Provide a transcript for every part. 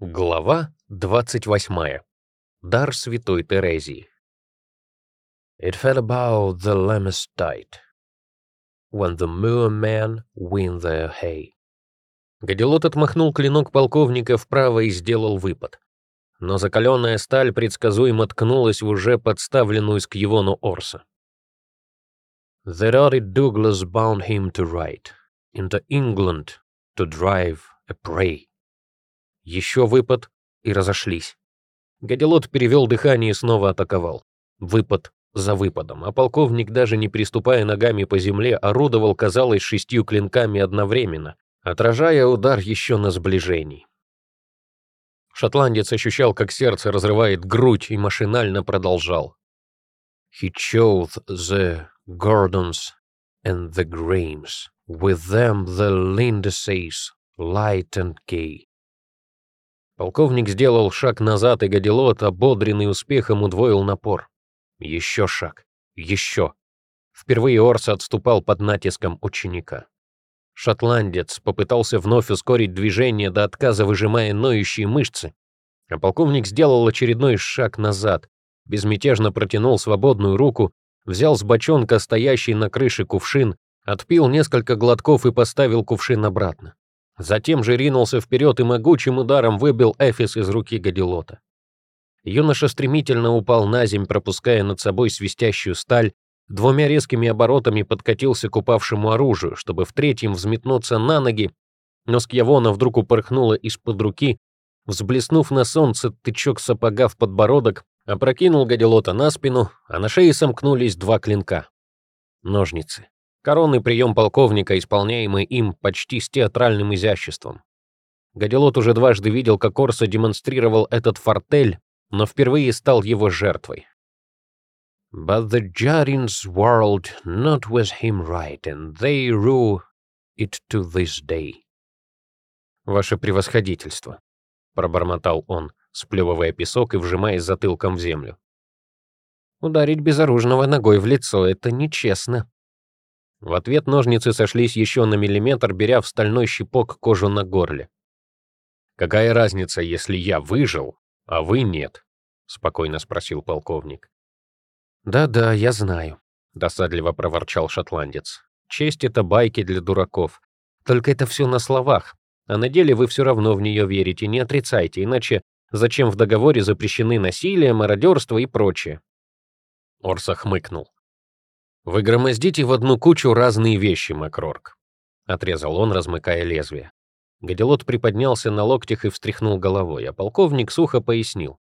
Глава 28. Дар святой Терезии. It fell about the lamest tide, when the moor men win their hay. Гадилот отмахнул клинок полковника вправо и сделал выпад. Но закаленная сталь предсказуемо ткнулась в уже подставленную скьевону Орса. The Rory Douglas bound him to ride into England to drive a prey. Еще выпад, и разошлись. Гадилот перевел дыхание и снова атаковал. Выпад за выпадом, а полковник, даже не приступая ногами по земле, орудовал, казалось, шестью клинками одновременно, отражая удар еще на сближении. Шотландец ощущал, как сердце разрывает грудь, и машинально продолжал. He chose the Gordons and the Grahams, with them the Lindsays, light and gay. Полковник сделал шаг назад, и Гадилот, ободренный успехом, удвоил напор. Еще шаг. Еще. Впервые Орс отступал под натиском ученика. Шотландец попытался вновь ускорить движение до отказа, выжимая ноющие мышцы, а полковник сделал очередной шаг назад, безмятежно протянул свободную руку, взял с бочонка стоящий на крыше кувшин, отпил несколько глотков и поставил кувшин обратно. Затем же ринулся вперед и могучим ударом выбил Эфис из руки Гадилота. Юноша стремительно упал на земь, пропуская над собой свистящую сталь, двумя резкими оборотами подкатился к упавшему оружию, чтобы в третьем взметнуться на ноги, но Скьявона вдруг упорхнула из-под руки, взблеснув на солнце тычок сапога в подбородок, опрокинул Гадилота на спину, а на шее сомкнулись два клинка. Ножницы. Коронный прием полковника, исполняемый им почти с театральным изяществом. Гадилот уже дважды видел, как Орса демонстрировал этот фортель, но впервые стал его жертвой. But the Jarins world not with him right, and they rue it to this day. Ваше превосходительство, пробормотал он, сплевывая песок и вжимаясь затылком в землю. Ударить безоружного ногой в лицо — это нечестно. В ответ ножницы сошлись еще на миллиметр, беря в стальной щипок кожу на горле. «Какая разница, если я выжил, а вы нет?» — спокойно спросил полковник. «Да-да, я знаю», — досадливо проворчал шотландец. «Честь — это байки для дураков. Только это все на словах, а на деле вы все равно в нее верите, не отрицайте, иначе зачем в договоре запрещены насилие, мародерство и прочее?» Орса хмыкнул. «Вы громоздите в одну кучу разные вещи, Макрорк», — отрезал он, размыкая лезвие. Гадилот приподнялся на локтях и встряхнул головой, а полковник сухо пояснил.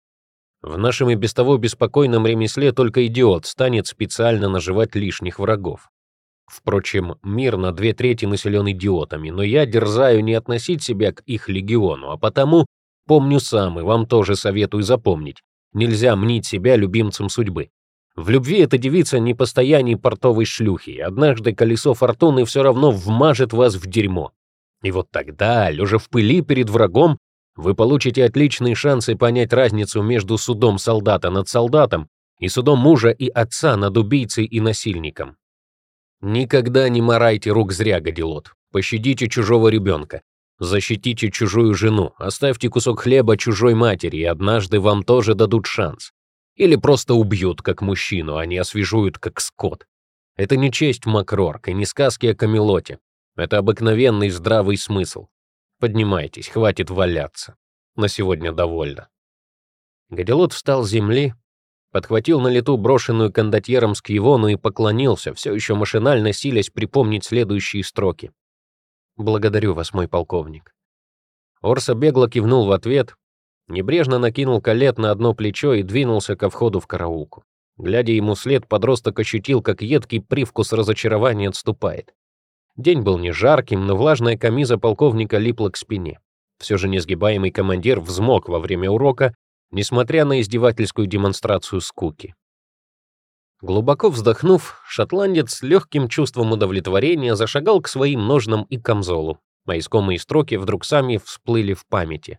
«В нашем и без того беспокойном ремесле только идиот станет специально наживать лишних врагов. Впрочем, мир на две трети населен идиотами, но я дерзаю не относить себя к их легиону, а потому помню сам и вам тоже советую запомнить. Нельзя мнить себя любимцем судьбы. В любви эта девица не постоянней портовой шлюхи. Однажды колесо фортуны все равно вмажет вас в дерьмо. И вот тогда, лежа в пыли перед врагом, вы получите отличные шансы понять разницу между судом солдата над солдатом и судом мужа и отца над убийцей и насильником. Никогда не морайте рук зря, гадилот. Пощадите чужого ребенка. Защитите чужую жену, оставьте кусок хлеба чужой матери, и однажды вам тоже дадут шанс. Или просто убьют, как мужчину, а не освежуют, как скот. Это не честь Макрорк и не сказки о Камелоте. Это обыкновенный здравый смысл. Поднимайтесь, хватит валяться. На сегодня довольно. Гадилот встал с земли, подхватил на лету брошенную кондотьером скивону и поклонился, все еще машинально силясь припомнить следующие строки. «Благодарю вас, мой полковник». Орса бегло кивнул в ответ, Небрежно накинул колет на одно плечо и двинулся ко входу в караулку. Глядя ему след, подросток ощутил, как едкий привкус разочарования отступает. День был не жарким, но влажная камиза полковника липла к спине. Все же несгибаемый командир взмок во время урока, несмотря на издевательскую демонстрацию скуки. Глубоко вздохнув, шотландец с легким чувством удовлетворения зашагал к своим ножнам и камзолу, а искомые строки вдруг сами всплыли в памяти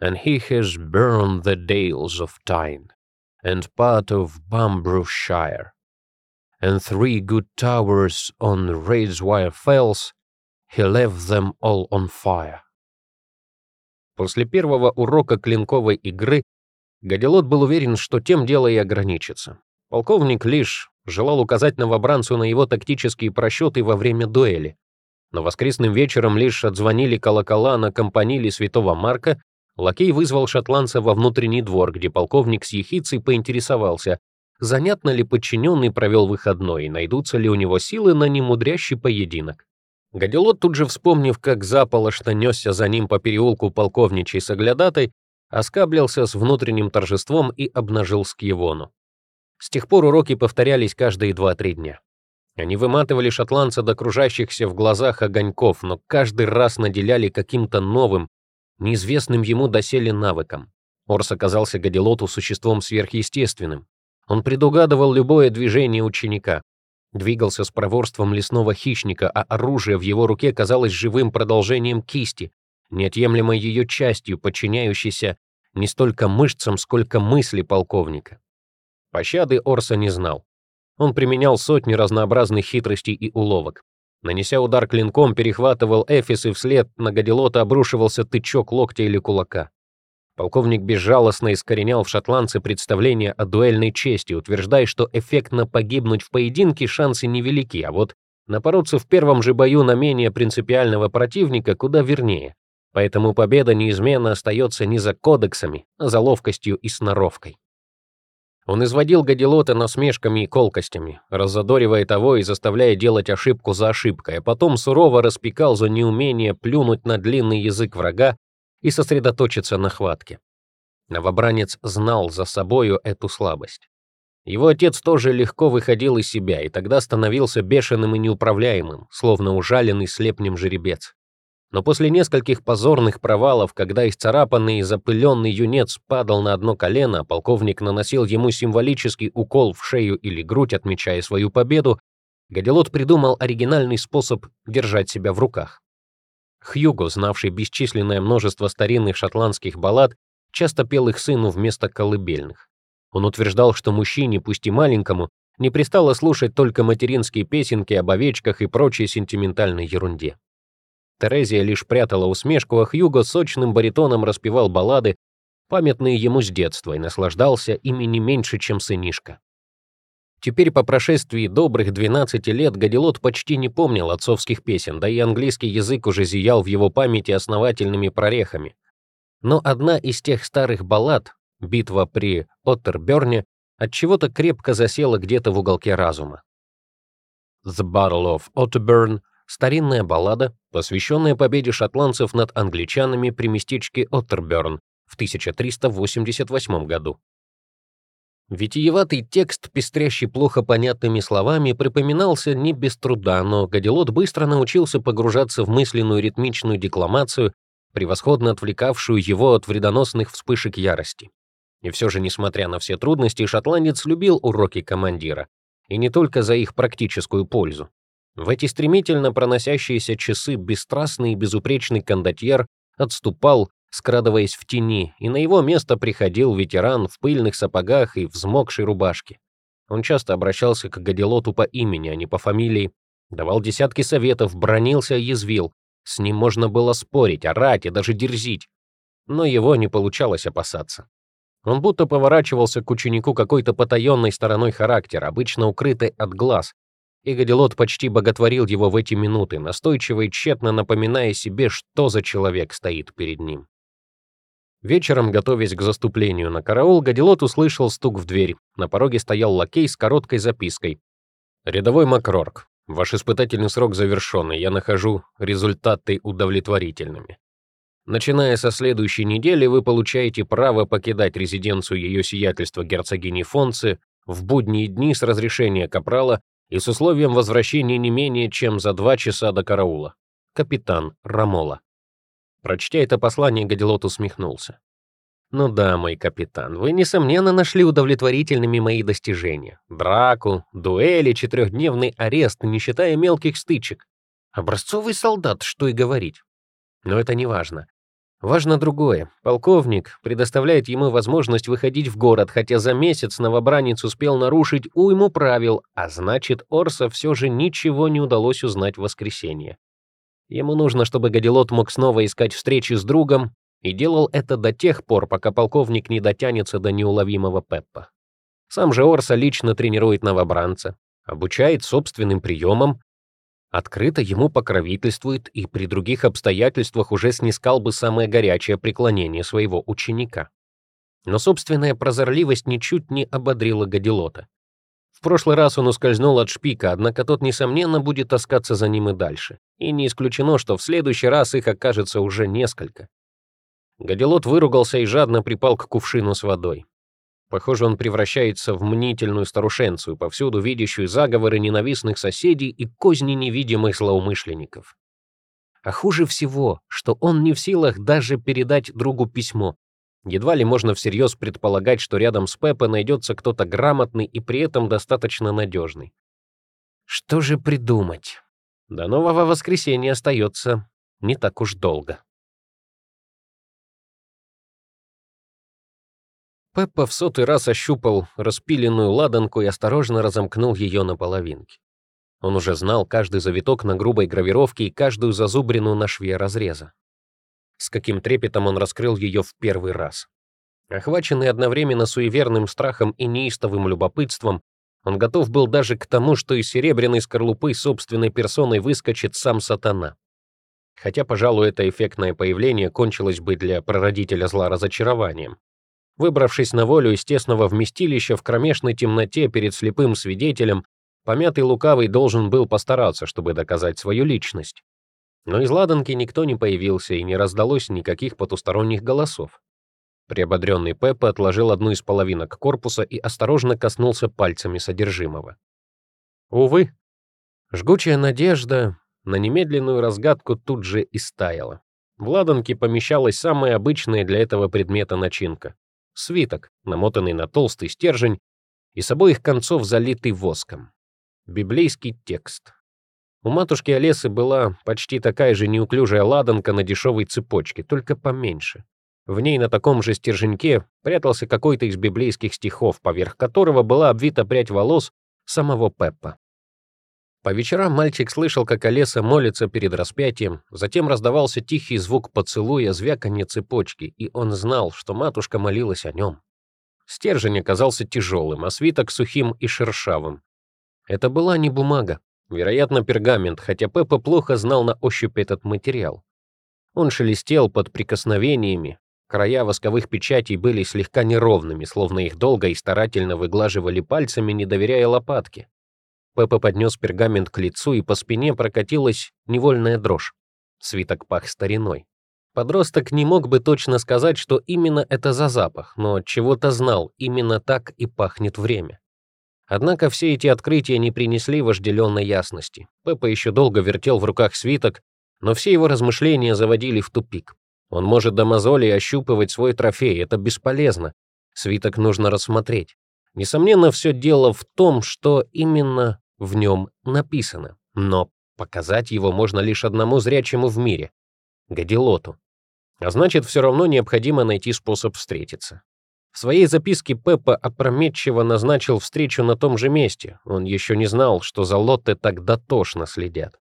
and he has burned the dales of Tyne, and part of Bambrowshire, and three good towers on Raidswire Fells, he left them all on fire. После первого урока клинковой игры Гадилот был уверен, что тем дело и ограничится. Полковник лишь желал указать новобранцу на его тактические просчеты во время дуэли. Но воскресным вечером лишь отзвонили колокола на компаниле Святого Марка, лакей вызвал шотландца во внутренний двор, где полковник с ехицей поинтересовался, занятно ли подчиненный провел выходной и найдутся ли у него силы на немудрящий поединок. Гадилот, тут же вспомнив, как заполошно несся за ним по переулку полковничий с оглядатой, оскаблился с внутренним торжеством и обнажил скьевону. С тех пор уроки повторялись каждые два-три дня. Они выматывали шотландца до кружащихся в глазах огоньков, но каждый раз наделяли каким-то новым, неизвестным ему доселе навыком. Орс оказался Гадилоту существом сверхъестественным. Он предугадывал любое движение ученика, двигался с проворством лесного хищника, а оружие в его руке казалось живым продолжением кисти, неотъемлемой ее частью, подчиняющейся не столько мышцам, сколько мысли полковника. Пощады Орса не знал. Он применял сотни разнообразных хитростей и уловок. Нанеся удар клинком, перехватывал Эфис, и вслед на Гадилота обрушивался тычок локтя или кулака. Полковник безжалостно искоренял в шотландце представление о дуэльной чести, утверждая, что эффектно погибнуть в поединке шансы невелики, а вот напороться в первом же бою на менее принципиального противника куда вернее. Поэтому победа неизменно остается не за кодексами, а за ловкостью и сноровкой. Он изводил Гадилота насмешками и колкостями, раззадоривая того и заставляя делать ошибку за ошибкой, а потом сурово распекал за неумение плюнуть на длинный язык врага и сосредоточиться на хватке. Новобранец знал за собою эту слабость. Его отец тоже легко выходил из себя и тогда становился бешеным и неуправляемым, словно ужаленный слепнем жеребец. Но после нескольких позорных провалов, когда исцарапанный и запыленный юнец падал на одно колено, полковник наносил ему символический укол в шею или грудь, отмечая свою победу, Гадилот придумал оригинальный способ держать себя в руках. Хьюго, знавший бесчисленное множество старинных шотландских баллад, часто пел их сыну вместо колыбельных. Он утверждал, что мужчине, пусть и маленькому, не пристало слушать только материнские песенки об овечках и прочей сентиментальной ерунде. Терезия лишь прятала усмешку, а Хьюго сочным баритоном распевал баллады, памятные ему с детства, и наслаждался ими не меньше, чем сынишка. Теперь по прошествии добрых 12 лет Гадилот почти не помнил отцовских песен, да и английский язык уже зиял в его памяти основательными прорехами. Но одна из тех старых баллад, «Битва при Оттерберне», отчего-то крепко засела где-то в уголке разума. «The Battle of Otterburn» старинная баллада, посвященная победе шотландцев над англичанами при местечке Оттерберн в 1388 году. Витиеватый текст, пестрящий плохо понятными словами, припоминался не без труда, но Гадилот быстро научился погружаться в мысленную ритмичную декламацию, превосходно отвлекавшую его от вредоносных вспышек ярости. И все же, несмотря на все трудности, шотландец любил уроки командира, и не только за их практическую пользу. В эти стремительно проносящиеся часы бесстрастный и безупречный кондотьер отступал, скрадываясь в тени, и на его место приходил ветеран в пыльных сапогах и взмокшей рубашке. Он часто обращался к Гадилоту по имени, а не по фамилии, давал десятки советов, бронился и язвил. С ним можно было спорить, орать и даже дерзить. Но его не получалось опасаться. Он будто поворачивался к ученику какой-то потаенной стороной характера, обычно укрытой от глаз, и Гадилот почти боготворил его в эти минуты, настойчиво и тщетно напоминая себе, что за человек стоит перед ним. Вечером, готовясь к заступлению на караул, Гадилот услышал стук в дверь. На пороге стоял лакей с короткой запиской. «Рядовой Макрорк, ваш испытательный срок завершен, и я нахожу результаты удовлетворительными. Начиная со следующей недели вы получаете право покидать резиденцию ее сиятельства герцогини Фонцы в будние дни с разрешения капрала и с условием возвращения не менее чем за два часа до караула. Капитан Рамола. Прочтя это послание, Гадилот усмехнулся. «Ну да, мой капитан, вы, несомненно, нашли удовлетворительными мои достижения. Драку, дуэли, четырехдневный арест, не считая мелких стычек. Образцовый солдат, что и говорить. Но это не важно. Важно другое. Полковник предоставляет ему возможность выходить в город, хотя за месяц новобранец успел нарушить уйму правил, а значит, Орса все же ничего не удалось узнать в воскресенье. Ему нужно, чтобы Гадилот мог снова искать встречи с другом, и делал это до тех пор, пока полковник не дотянется до неуловимого Пеппа. Сам же Орса лично тренирует новобранца, обучает собственным приемам, открыто ему покровительствует и при других обстоятельствах уже снискал бы самое горячее преклонение своего ученика. Но собственная прозорливость ничуть не ободрила Гадилота. В прошлый раз он ускользнул от шпика, однако тот, несомненно, будет таскаться за ним и дальше. И не исключено, что в следующий раз их окажется уже несколько. Гадилот выругался и жадно припал к кувшину с водой. Похоже, он превращается в мнительную старушенцию, повсюду видящую заговоры ненавистных соседей и козни невидимых злоумышленников. А хуже всего, что он не в силах даже передать другу письмо, Едва ли можно всерьез предполагать, что рядом с Пеппо найдется кто-то грамотный и при этом достаточно надежный. Что же придумать? До нового воскресенья остается не так уж долго. Пеппа в сотый раз ощупал распиленную ладанку и осторожно разомкнул ее на половинки. Он уже знал каждый завиток на грубой гравировке и каждую зазубрину на шве разреза. С каким трепетом он раскрыл ее в первый раз. Охваченный одновременно суеверным страхом и неистовым любопытством, он готов был даже к тому, что из серебряной скорлупы собственной персоной выскочит сам сатана. Хотя, пожалуй, это эффектное появление кончилось бы для прародителя зла разочарованием. Выбравшись на волю из тесного вместилища в кромешной темноте перед слепым свидетелем, помятый лукавый должен был постараться, чтобы доказать свою личность. Но из ладанки никто не появился и не раздалось никаких потусторонних голосов. Приободренный Пеппа отложил одну из половинок корпуса и осторожно коснулся пальцами содержимого. Увы, жгучая надежда на немедленную разгадку тут же истаяла. В ладанке помещалась самая обычная для этого предмета начинка — свиток, намотанный на толстый стержень и с обоих концов залитый воском. Библейский текст, у матушки Олесы была почти такая же неуклюжая ладанка на дешевой цепочке, только поменьше. В ней на таком же стерженьке прятался какой-то из библейских стихов, поверх которого была обвита прядь волос самого Пеппа. По вечерам мальчик слышал, как Олеса молится перед распятием, затем раздавался тихий звук поцелуя, звяканье цепочки, и он знал, что матушка молилась о нем. Стержень оказался тяжелым, а свиток сухим и шершавым. Это была не бумага, Вероятно, пергамент, хотя Пеппа плохо знал на ощупь этот материал. Он шелестел под прикосновениями, края восковых печатей были слегка неровными, словно их долго и старательно выглаживали пальцами, не доверяя лопатке. Пеппа поднес пергамент к лицу, и по спине прокатилась невольная дрожь. Свиток пах стариной. Подросток не мог бы точно сказать, что именно это за запах, но чего-то знал, именно так и пахнет время. Однако все эти открытия не принесли вожделенной ясности. Пеппа еще долго вертел в руках свиток, но все его размышления заводили в тупик. Он может до мозоли ощупывать свой трофей, это бесполезно. Свиток нужно рассмотреть. Несомненно, все дело в том, что именно в нем написано. Но показать его можно лишь одному зрячему в мире — Гадилоту. А значит, все равно необходимо найти способ встретиться. В своей записке Пеппа опрометчиво назначил встречу на том же месте. Он еще не знал, что за Лотте так дотошно следят.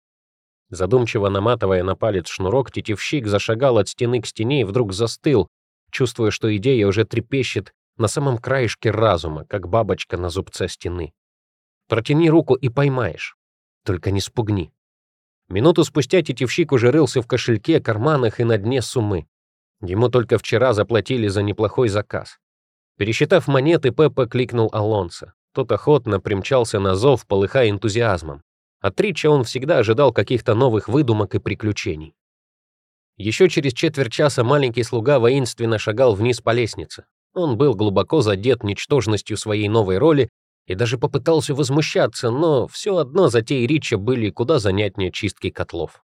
Задумчиво наматывая на палец шнурок, тетивщик зашагал от стены к стене и вдруг застыл, чувствуя, что идея уже трепещет на самом краешке разума, как бабочка на зубце стены. Протяни руку и поймаешь. Только не спугни. Минуту спустя тетивщик уже рылся в кошельке, карманах и на дне суммы. Ему только вчера заплатили за неплохой заказ. Пересчитав монеты, Пеппа кликнул Алонсо. Тот охотно примчался на зов, полыхая энтузиазмом. От Рича он всегда ожидал каких-то новых выдумок и приключений. Еще через четверть часа маленький слуга воинственно шагал вниз по лестнице. Он был глубоко задет ничтожностью своей новой роли и даже попытался возмущаться, но все одно затеи Рича были куда занятнее чистки котлов.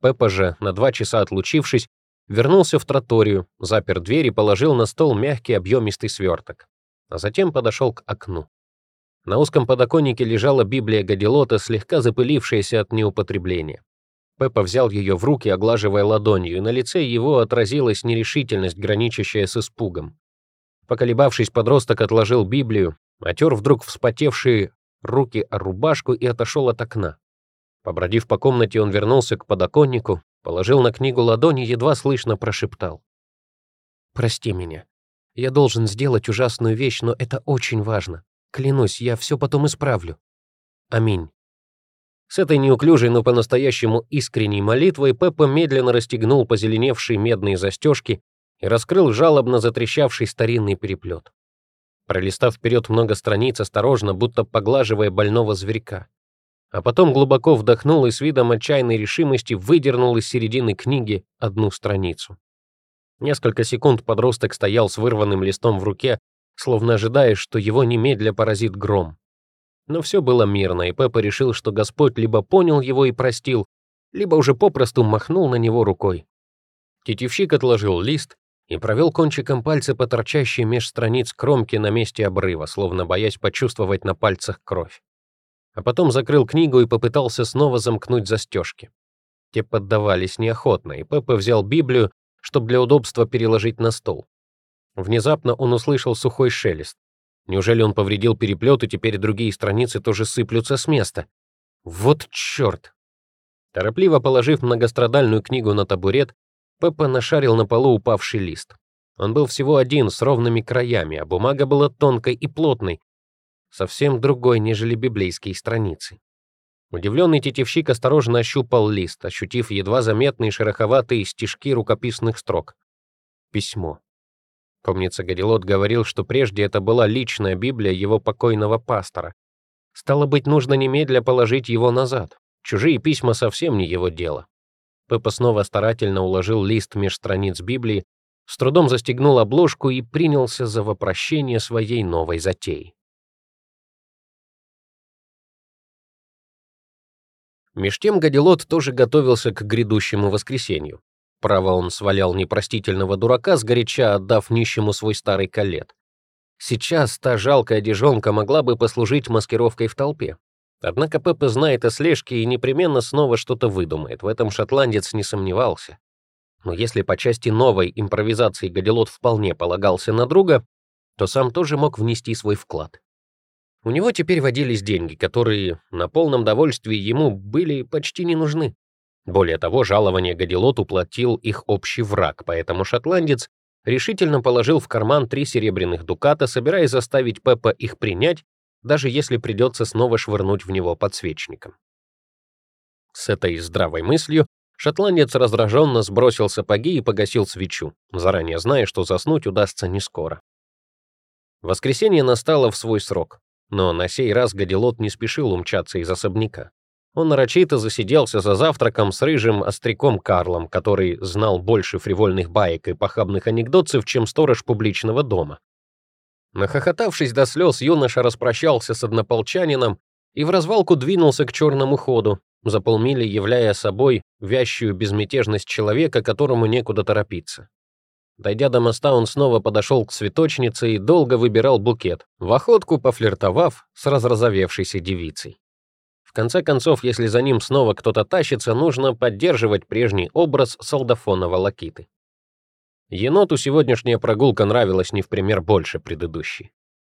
Пеппа же, на два часа отлучившись, Вернулся в троторию, запер дверь и положил на стол мягкий объемистый сверток. А затем подошел к окну. На узком подоконнике лежала Библия Гадилота, слегка запылившаяся от неупотребления. Пеппа взял ее в руки, оглаживая ладонью, и на лице его отразилась нерешительность, граничащая с испугом. Поколебавшись, подросток отложил Библию, отер вдруг вспотевшие руки о рубашку и отошел от окна. Побродив по комнате, он вернулся к подоконнику, Положил на книгу ладони, едва слышно прошептал. прости меня. Я должен сделать ужасную вещь, но это очень важно. Клянусь, я все потом исправлю. Аминь». С этой неуклюжей, но по-настоящему искренней молитвой Пеппа медленно расстегнул позеленевшие медные застежки и раскрыл жалобно затрещавший старинный переплет. Пролистав вперед много страниц, осторожно, будто поглаживая больного зверька. А потом глубоко вдохнул и с видом отчаянной решимости выдернул из середины книги одну страницу. Несколько секунд подросток стоял с вырванным листом в руке, словно ожидая, что его немедля поразит гром. Но все было мирно, и Пеппа решил, что Господь либо понял его и простил, либо уже попросту махнул на него рукой. Тетевщик отложил лист и провел кончиком пальца по торчащей меж страниц кромки на месте обрыва, словно боясь почувствовать на пальцах кровь. А потом закрыл книгу и попытался снова замкнуть застежки. Те поддавались неохотно, и Пеппа взял Библию, чтобы для удобства переложить на стол. Внезапно он услышал сухой шелест. Неужели он повредил переплет, и теперь другие страницы тоже сыплются с места? Вот черт! Торопливо положив многострадальную книгу на табурет, Пеппа нашарил на полу упавший лист. Он был всего один, с ровными краями, а бумага была тонкой и плотной, совсем другой, нежели библейские страницы. Удивленный тетевщик осторожно ощупал лист, ощутив едва заметные шероховатые стежки рукописных строк. Письмо. Помнится, Гадилот говорил, что прежде это была личная Библия его покойного пастора. Стало быть, нужно немедля положить его назад. Чужие письма совсем не его дело. Пеппа снова старательно уложил лист меж страниц Библии, с трудом застегнул обложку и принялся за вопрощение своей новой затеи. Меж тем Гадилот тоже готовился к грядущему воскресенью. Право он свалял непростительного дурака, сгоряча отдав нищему свой старый колет. Сейчас та жалкая одежонка могла бы послужить маскировкой в толпе. Однако Пеппа знает о слежке и непременно снова что-то выдумает, в этом шотландец не сомневался. Но если по части новой импровизации Гадилот вполне полагался на друга, то сам тоже мог внести свой вклад. У него теперь водились деньги, которые на полном довольствии ему были почти не нужны. Более того, жалование Гадилот уплатил их общий враг, поэтому шотландец решительно положил в карман три серебряных дуката, собираясь заставить Пеппа их принять даже если придется снова швырнуть в него подсвечником. С этой здравой мыслью шотландец раздраженно сбросил сапоги и погасил свечу, заранее зная, что заснуть удастся не скоро. Воскресенье настало в свой срок, но на сей раз Гадилот не спешил умчаться из особняка. Он нарочито засиделся за завтраком с рыжим остряком Карлом, который знал больше фривольных баек и похабных анекдотцев, чем сторож публичного дома. Нахохотавшись до слез, юноша распрощался с однополчанином и в развалку двинулся к черному ходу, за полмили являя собой вящую безмятежность человека, которому некуда торопиться. Дойдя до моста, он снова подошел к цветочнице и долго выбирал букет, в охотку пофлиртовав с разразовевшейся девицей. В конце концов, если за ним снова кто-то тащится, нужно поддерживать прежний образ солдафона Волокиты. Еноту сегодняшняя прогулка нравилась не в пример больше предыдущей.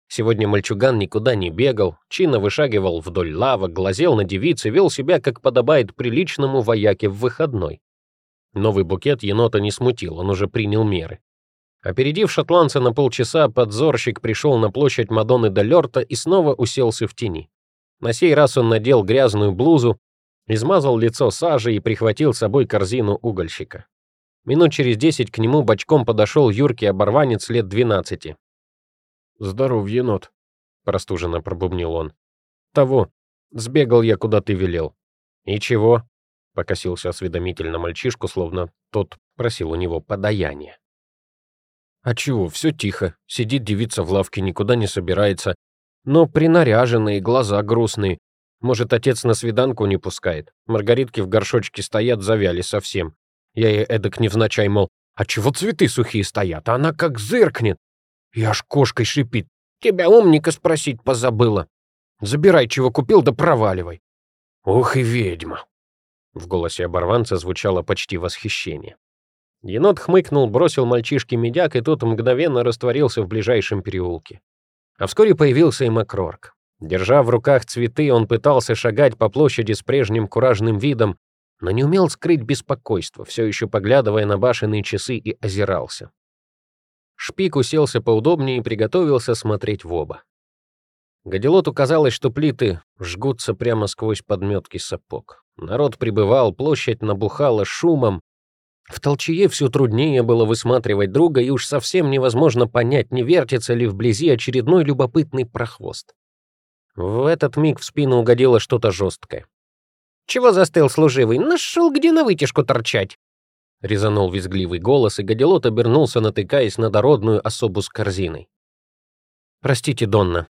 Сегодня мальчуган никуда не бегал, чинно вышагивал вдоль лавок, глазел на девицы, вел себя, как подобает приличному вояке в выходной. Новый букет енота не смутил, он уже принял меры. Опередив шотландца на полчаса, подзорщик пришел на площадь Мадонны де Лерта и снова уселся в тени. На сей раз он надел грязную блузу, измазал лицо сажей и прихватил с собой корзину угольщика. Минут через десять к нему бочком подошел юркий оборванец лет двенадцати. «Здоров, енот», — простуженно пробубнил он. «Того. Сбегал я, куда ты велел». «И чего?» — покосился осведомитель на мальчишку, словно тот просил у него подаяние. «А чего, все тихо. Сидит девица в лавке, никуда не собирается. Но принаряженные, глаза грустные. Может, отец на свиданку не пускает. Маргаритки в горшочке стоят, завяли совсем. Я ей эдак невзначай, мол, а чего цветы сухие стоят? А она как зыркнет. И аж кошкой шипит. Тебя умника спросить позабыла. Забирай, чего купил, да проваливай. Ох и ведьма. В голосе оборванца звучало почти восхищение. Енот хмыкнул, бросил мальчишке медяк, и тот мгновенно растворился в ближайшем переулке. А вскоре появился и Макрорк. Держа в руках цветы, он пытался шагать по площади с прежним куражным видом, но не умел скрыть беспокойство, все еще поглядывая на башенные часы и озирался. Шпик уселся поудобнее и приготовился смотреть в оба. Гадилоту казалось, что плиты жгутся прямо сквозь подметки сапог. Народ прибывал, площадь набухала шумом. В толчее все труднее было высматривать друга, и уж совсем невозможно понять, не вертится ли вблизи очередной любопытный прохвост. В этот миг в спину угодило что-то жесткое. «Чего застыл служивый? Нашел, где на вытяжку торчать!» Резанул визгливый голос, и Гадилот обернулся, натыкаясь на дородную особу с корзиной. «Простите, Донна»,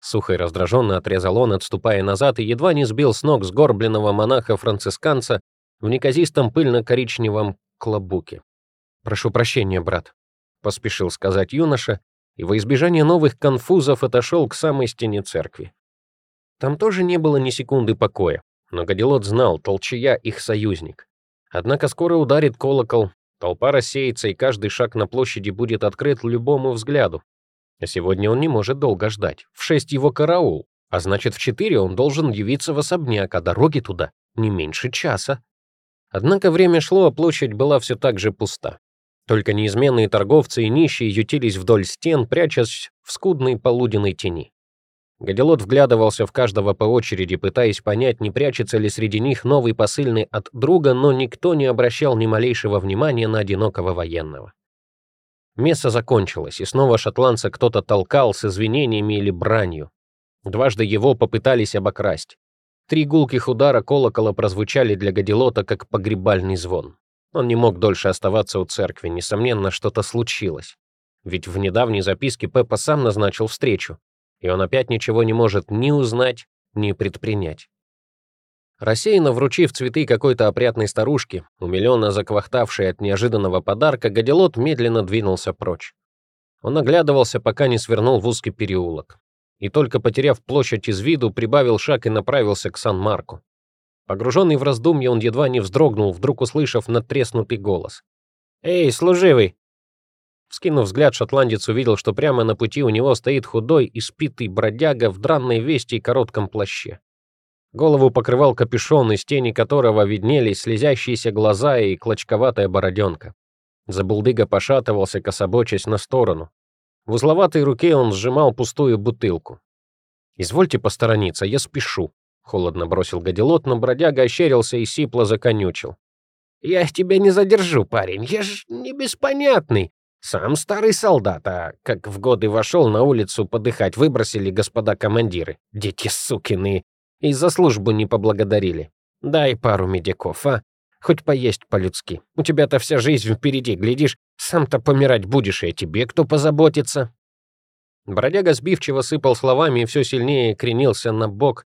Сухо и раздраженно отрезал он, отступая назад, и едва не сбил с ног сгорбленного монаха-францисканца в неказистом пыльно-коричневом клобуке. «Прошу прощения, брат», — поспешил сказать юноша, и во избежание новых конфузов отошел к самой стене церкви. Там тоже не было ни секунды покоя, но Гадилот знал, толчая их союзник. Однако скоро ударит колокол, толпа рассеется, и каждый шаг на площади будет открыт любому взгляду. А сегодня он не может долго ждать. В шесть его караул, а значит, в четыре он должен явиться в особняк, а дороги туда не меньше часа. Однако время шло, а площадь была все так же пуста. Только неизменные торговцы и нищие ютились вдоль стен, прячась в скудной полуденной тени. Гадилот вглядывался в каждого по очереди, пытаясь понять, не прячется ли среди них новый посыльный от друга, но никто не обращал ни малейшего внимания на одинокого военного. Месса закончилось, и снова шотландца кто-то толкал с извинениями или бранью. Дважды его попытались обокрасть. Три гулких удара колокола прозвучали для Гадилота как погребальный звон. Он не мог дольше оставаться у церкви, несомненно, что-то случилось. Ведь в недавней записке Пеппа сам назначил встречу, и он опять ничего не может ни узнать, ни предпринять. Рассеянно вручив цветы какой-то опрятной старушке, умиленно заквахтавшей от неожиданного подарка, Гадилот медленно двинулся прочь. Он оглядывался, пока не свернул в узкий переулок. И только потеряв площадь из виду, прибавил шаг и направился к Сан-Марку. Погруженный в раздумье, он едва не вздрогнул, вдруг услышав надтреснутый голос. «Эй, служивый!» Вскинув взгляд, шотландец увидел, что прямо на пути у него стоит худой и спитый бродяга в дранной вести и коротком плаще. Голову покрывал капюшон, из тени которого виднелись слезящиеся глаза и клочковатая бороденка. Забулдыга пошатывался, кособочась на сторону. В узловатой руке он сжимал пустую бутылку. «Извольте посторониться, я спешу», — холодно бросил гадилот, но бродяга ощерился и сипло законючил. «Я тебя не задержу, парень, я ж не беспонятный. Сам старый солдат, а как в годы вошел на улицу подыхать, выбросили господа командиры. Дети сукины, и за службу не поблагодарили. Дай пару медиков, а? Хоть поесть по-людски. У тебя-то вся жизнь впереди, глядишь, сам-то помирать будешь, и о тебе кто позаботится?» Бродяга сбивчиво сыпал словами и все сильнее кренился на бок,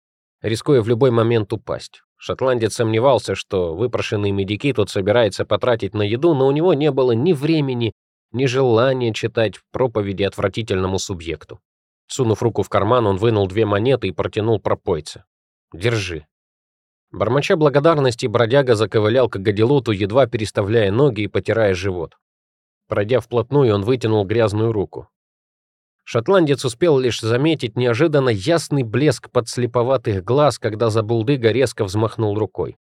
рискуя в любой момент упасть. Шотландец сомневался, что выпрошенные медики тот собирается потратить на еду, но у него не было ни времени, ни желания читать проповеди отвратительному субъекту. Сунув руку в карман, он вынул две монеты и протянул пропойце. Держи». Бормоча благодарности, бродяга заковылял к гадилоту, едва переставляя ноги и потирая живот. Пройдя вплотную, он вытянул грязную руку. Шотландец успел лишь заметить неожиданно ясный блеск подслеповатых глаз, когда Забулдыга резко взмахнул рукой.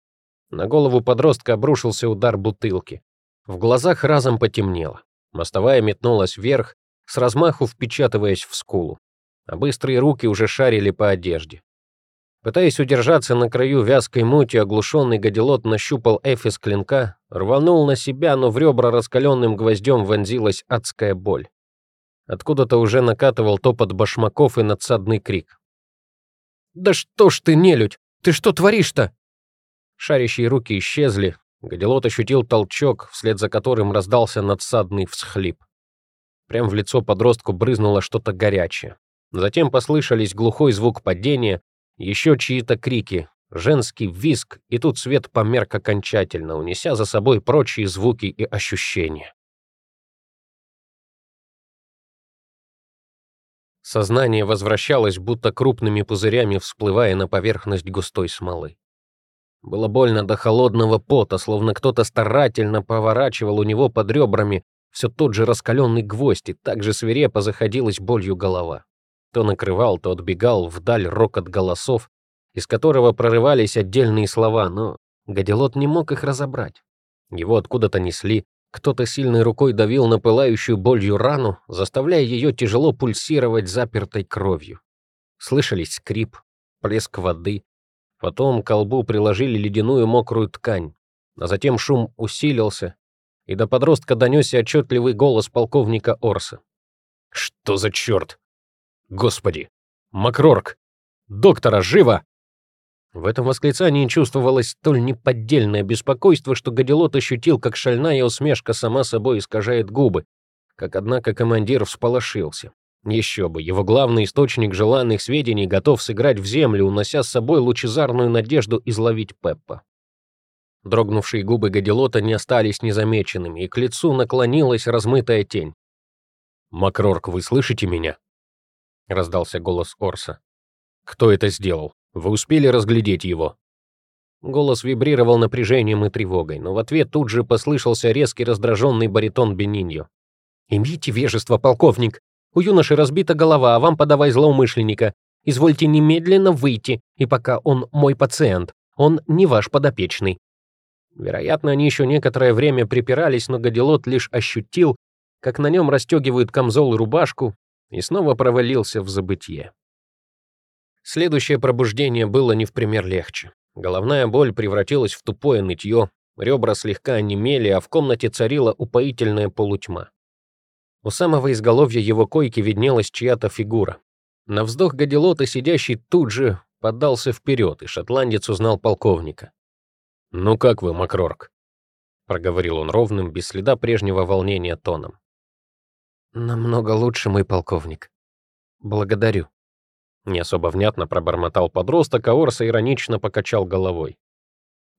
На голову подростка обрушился удар бутылки. В глазах разом потемнело. Мостовая метнулась вверх, с размаху впечатываясь в скулу. А быстрые руки уже шарили по одежде. Пытаясь удержаться на краю вязкой мути, оглушенный гадилот нащупал эфис клинка, рванул на себя, но в ребра раскаленным гвоздем вонзилась адская боль. Откуда-то уже накатывал топот башмаков и надсадный крик. «Да что ж ты, нелюдь! Ты что творишь-то?» Шарящие руки исчезли, гадилот ощутил толчок, вслед за которым раздался надсадный всхлип. Прям в лицо подростку брызнуло что-то горячее. Затем послышались глухой звук падения, еще чьи-то крики, женский визг, и тут свет померк окончательно, унеся за собой прочие звуки и ощущения. Сознание возвращалось, будто крупными пузырями всплывая на поверхность густой смолы. Было больно до холодного пота, словно кто-то старательно поворачивал у него под ребрами все тот же раскаленный гвоздь, и так же свирепо заходилась болью голова. То накрывал, то отбегал вдаль рокот голосов, из которого прорывались отдельные слова, но Гадилот не мог их разобрать. Его откуда-то несли, Кто-то сильной рукой давил на пылающую болью рану, заставляя ее тяжело пульсировать запертой кровью. Слышались скрип, плеск воды. Потом к колбу приложили ледяную мокрую ткань, а затем шум усилился, и до подростка донесся отчетливый голос полковника Орса. «Что за черт? Господи! Макрорк! Доктора, живо!» В этом восклицании чувствовалось столь неподдельное беспокойство, что Гадилот ощутил, как шальная усмешка сама собой искажает губы, как, однако, командир всполошился. Еще бы, его главный источник желанных сведений готов сыграть в землю, унося с собой лучезарную надежду изловить Пеппа. Дрогнувшие губы Гадилота не остались незамеченными, и к лицу наклонилась размытая тень. «Макрорк, вы слышите меня?» — раздался голос Орса. «Кто это сделал? Вы успели разглядеть его?» Голос вибрировал напряжением и тревогой, но в ответ тут же послышался резкий раздраженный баритон Бениньо. «Имейте вежество, полковник! У юноши разбита голова, а вам подавай злоумышленника. Извольте немедленно выйти, и пока он мой пациент, он не ваш подопечный». Вероятно, они еще некоторое время припирались, но Гадилот лишь ощутил, как на нем расстегивают камзол и рубашку, и снова провалился в забытье. Следующее пробуждение было не в пример легче. Головная боль превратилась в тупое нытье, ребра слегка онемели, а в комнате царила упоительная полутьма. У самого изголовья его койки виднелась чья-то фигура. На вздох Гадилота, сидящий тут же, поддался вперед, и шотландец узнал полковника. «Ну как вы, Макрорк?» — проговорил он ровным, без следа прежнего волнения тоном. «Намного лучше, мой полковник. Благодарю». Не особо внятно пробормотал подросток, а Орса иронично покачал головой.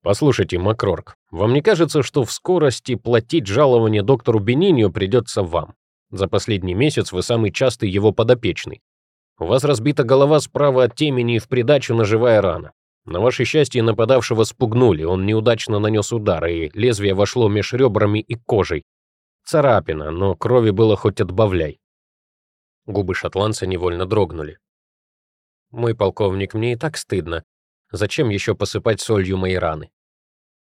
«Послушайте, Макрорк, вам не кажется, что в скорости платить жалование доктору Бенинью придется вам? За последний месяц вы самый частый его подопечный. У вас разбита голова справа от темени и в придачу ножевая рана. На ваше счастье нападавшего спугнули, он неудачно нанес удар, и лезвие вошло меж ребрами и кожей. Царапина, но крови было хоть отбавляй. Губы шотландца невольно дрогнули. Мой полковник, мне и так стыдно. Зачем еще посыпать солью мои раны?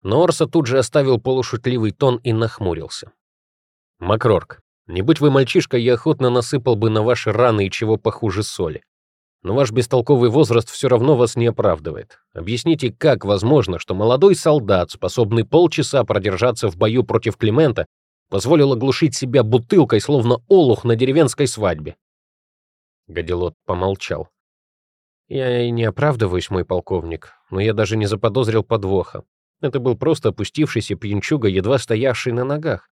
Но Орса тут же оставил полушутливый тон и нахмурился. Макрорк, не будь вы мальчишка, я охотно насыпал бы на ваши раны и чего похуже соли. Но ваш бестолковый возраст все равно вас не оправдывает. Объясните, как возможно, что молодой солдат, способный полчаса продержаться в бою против Климента, позволил оглушить себя бутылкой, словно олух на деревенской свадьбе? Гадилот помолчал. Я и не оправдываюсь, мой полковник, но я даже не заподозрил подвоха. Это был просто опустившийся пьянчуга, едва стоявший на ногах.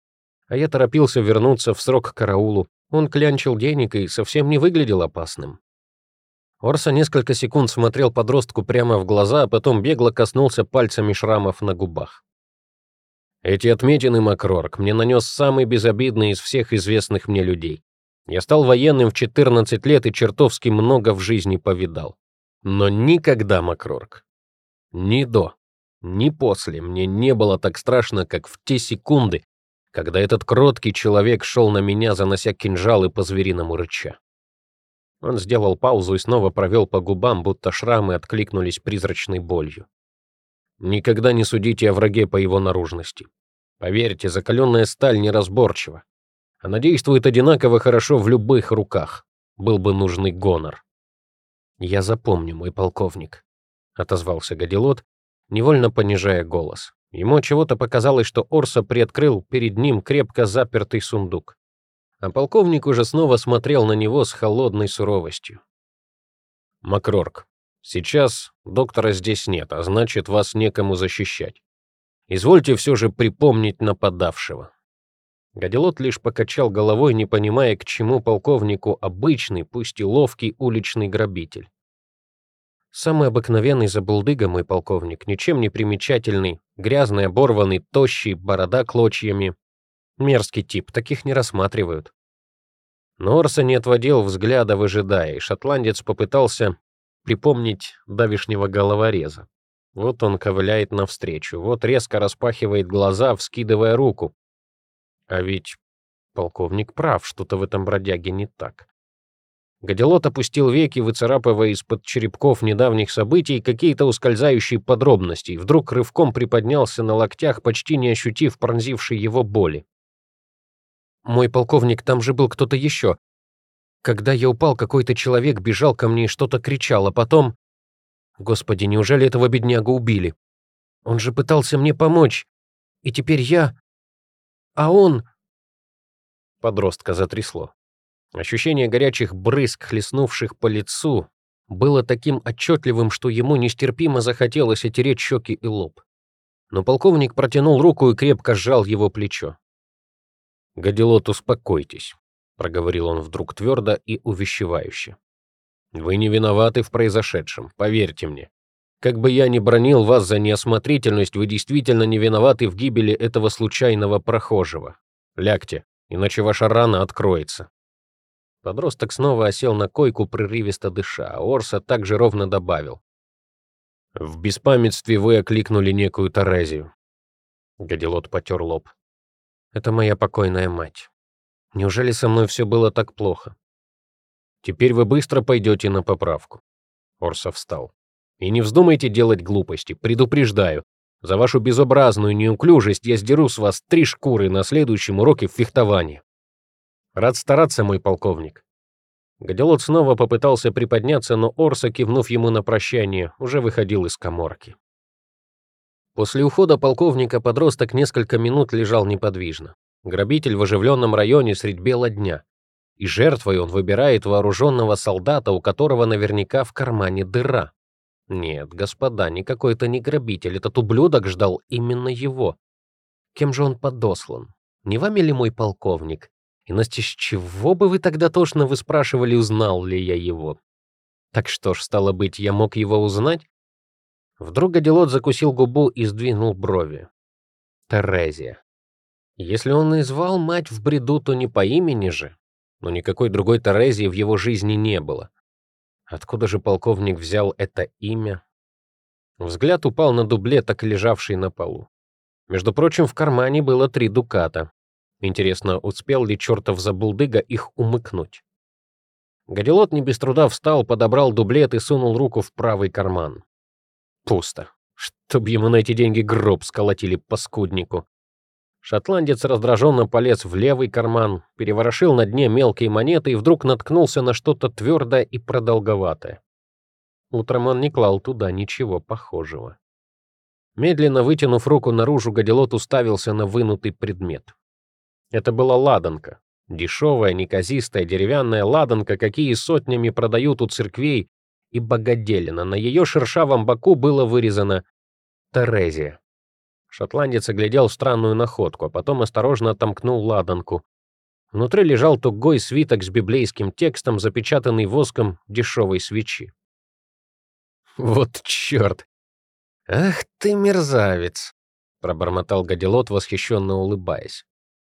А я торопился вернуться в срок к караулу. Он клянчил денег и совсем не выглядел опасным. Орса несколько секунд смотрел подростку прямо в глаза, а потом бегло коснулся пальцами шрамов на губах. Эти отметины, Макрорк, мне нанес самый безобидный из всех известных мне людей. Я стал военным в 14 лет и чертовски много в жизни повидал. Но никогда, Макрорк, ни до, ни после мне не было так страшно, как в те секунды, когда этот кроткий человек шел на меня, занося кинжалы по-звериному рыча. Он сделал паузу и снова провел по губам, будто шрамы откликнулись призрачной болью. Никогда не судите о враге по его наружности. Поверьте, закаленная сталь неразборчива. Она действует одинаково хорошо в любых руках. Был бы нужный гонор. «Я запомню, мой полковник», — отозвался Гадилот, невольно понижая голос. Ему чего-то показалось, что Орса приоткрыл перед ним крепко запертый сундук. А полковник уже снова смотрел на него с холодной суровостью. «Макрорк, сейчас доктора здесь нет, а значит, вас некому защищать. Извольте все же припомнить нападавшего». Гадилот лишь покачал головой, не понимая, к чему полковнику обычный, пусть и ловкий уличный грабитель. Самый обыкновенный забулдыга мой полковник, ничем не примечательный, грязный, оборванный, тощий, борода клочьями. Мерзкий тип, таких не рассматривают. Но Орса не отводил взгляда, выжидая, и шотландец попытался припомнить давишнего головореза. Вот он ковыляет навстречу, вот резко распахивает глаза, вскидывая руку. А ведь полковник прав, что-то в этом бродяге не так. Гадилот опустил веки, выцарапывая из-под черепков недавних событий какие-то ускользающие подробности, и вдруг рывком приподнялся на локтях, почти не ощутив пронзившей его боли. мой полковник, там же был кто-то еще. Когда я упал, какой-то человек бежал ко мне и что-то кричал, а потом... Господи, неужели этого беднягу убили? Он же пытался мне помочь. И теперь я... А он... Подростка затрясло. Ощущение горячих брызг, хлестнувших по лицу, было таким отчетливым, что ему нестерпимо захотелось отереть щеки и лоб. Но полковник протянул руку и крепко сжал его плечо. «Гадилот, успокойтесь», — проговорил он вдруг твердо и увещевающе. «Вы не виноваты в произошедшем, поверьте мне. Как бы я ни бронил вас за неосмотрительность, вы действительно не виноваты в гибели этого случайного прохожего. Лягте, иначе ваша рана откроется». Подросток снова осел на койку, прерывисто дыша, а Орса также ровно добавил. «В беспамятстве вы окликнули некую Терезию». Гадилот потер лоб. «Это моя покойная мать. Неужели со мной все было так плохо?» «Теперь вы быстро пойдете на поправку». Орса встал. «И не вздумайте делать глупости, предупреждаю. За вашу безобразную неуклюжесть я сдеру с вас три шкуры на следующем уроке фехтования. Рад стараться, мой полковник. Гадилот снова попытался приподняться, но Орса, кивнув ему на прощание, уже выходил из коморки. После ухода полковника подросток несколько минут лежал неподвижно. Грабитель в оживленном районе средь бела дня. И жертвой он выбирает вооруженного солдата, у которого наверняка в кармане дыра. Нет, господа, никакой это не грабитель, этот ублюдок ждал именно его. Кем же он подослан? Не вами ли мой полковник? Иначе с чего бы вы тогда точно вы спрашивали, узнал ли я его? Так что ж, стало быть, я мог его узнать? Вдруг Аделот закусил губу и сдвинул брови. Терезия. Если он и мать в бреду, то не по имени же. Но никакой другой Терезии в его жизни не было. Откуда же полковник взял это имя? Взгляд упал на дубле, так лежавший на полу. Между прочим, в кармане было три дуката. Интересно, успел ли чертов забулдыга их умыкнуть? Гадилот не без труда встал, подобрал дублет и сунул руку в правый карман. Пусто. Чтоб ему на эти деньги гроб сколотили паскуднику. Шотландец раздраженно полез в левый карман, переворошил на дне мелкие монеты и вдруг наткнулся на что-то твердое и продолговатое. Утром он не клал туда ничего похожего. Медленно вытянув руку наружу, Гадилот уставился на вынутый предмет. Это была ладанка. Дешевая, неказистая деревянная ладанка, какие сотнями продают у церквей и богоделина. На ее шершавом боку было вырезано «Терезия». Шотландец оглядел странную находку, а потом осторожно отомкнул ладанку. Внутри лежал тугой свиток с библейским текстом, запечатанный воском дешевой свечи. «Вот черт! Ах ты мерзавец!» — пробормотал Гадилот, восхищенно улыбаясь.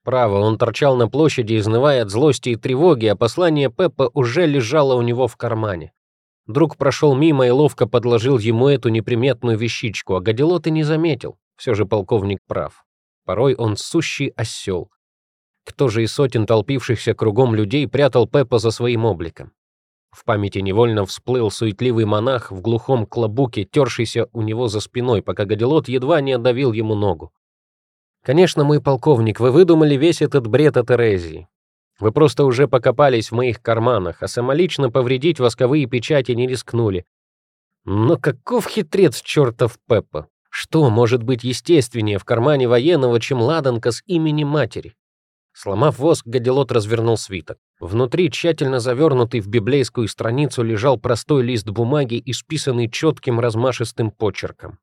Право, он торчал на площади, изнывая от злости и тревоги, а послание Пеппа уже лежало у него в кармане. Друг прошел мимо и ловко подложил ему эту неприметную вещичку, а Гадилот и не заметил. Все же полковник прав. Порой он сущий осел. Кто же из сотен толпившихся кругом людей прятал Пеппа за своим обликом? В памяти невольно всплыл суетливый монах в глухом клобуке, тершийся у него за спиной, пока Гадилот едва не отдавил ему ногу. Конечно, мой полковник, вы выдумали весь этот бред о Терезии. Вы просто уже покопались в моих карманах, а самолично повредить восковые печати не рискнули. Но каков хитрец чертов Пеппа? Что может быть естественнее в кармане военного, чем ладанка с именем матери? Сломав воск, Гадилот развернул свиток. Внутри, тщательно завернутый в библейскую страницу, лежал простой лист бумаги, исписанный четким размашистым почерком.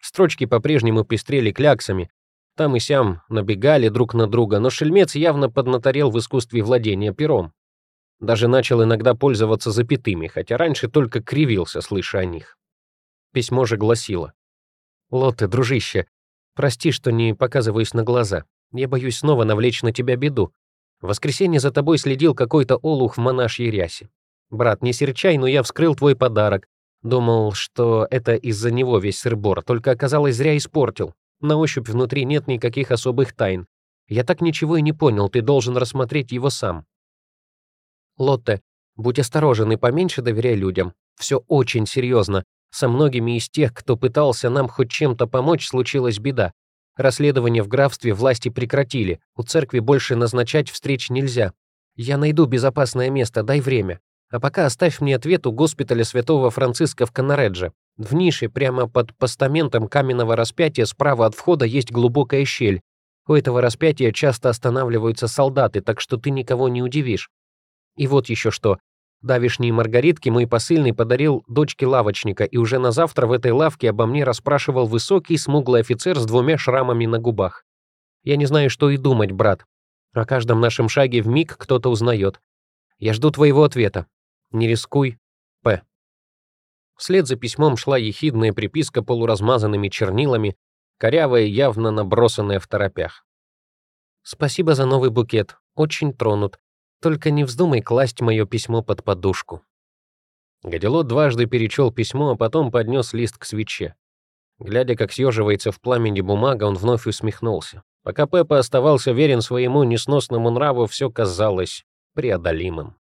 Строчки по-прежнему пестрели кляксами, там и сям набегали друг на друга, но шельмец явно поднаторел в искусстве владения пером. Даже начал иногда пользоваться запятыми, хотя раньше только кривился, слыша о них. Письмо же гласило. «Лотте, дружище, прости, что не показываюсь на глаза. Я боюсь снова навлечь на тебя беду. В воскресенье за тобой следил какой-то олух в монашьей рясе. Брат, не серчай, но я вскрыл твой подарок. Думал, что это из-за него весь сыр-бор, только оказалось зря испортил. На ощупь внутри нет никаких особых тайн. Я так ничего и не понял, ты должен рассмотреть его сам. Лотте, будь осторожен и поменьше доверяй людям. Все очень серьезно. Со многими из тех, кто пытался нам хоть чем-то помочь, случилась беда. Расследование в графстве власти прекратили. У церкви больше назначать встреч нельзя. Я найду безопасное место, дай время. А пока оставь мне ответ у госпиталя святого Франциска в Канаредже. В нише, прямо под постаментом каменного распятия, справа от входа есть глубокая щель. У этого распятия часто останавливаются солдаты, так что ты никого не удивишь. И вот еще что. Давишние маргаритки мой посыльный подарил дочке лавочника, и уже на завтра в этой лавке обо мне расспрашивал высокий смуглый офицер с двумя шрамами на губах. Я не знаю, что и думать, брат. О каждом нашем шаге в миг кто-то узнает. Я жду твоего ответа. Не рискуй. П. Вслед за письмом шла ехидная приписка полуразмазанными чернилами, корявая, явно набросанная в торопях. «Спасибо за новый букет. Очень тронут. Только не вздумай класть мое письмо под подушку». Гадилот дважды перечел письмо, а потом поднес лист к свече. Глядя, как съеживается в пламени бумага, он вновь усмехнулся. Пока Пеппа оставался верен своему несносному нраву, все казалось преодолимым.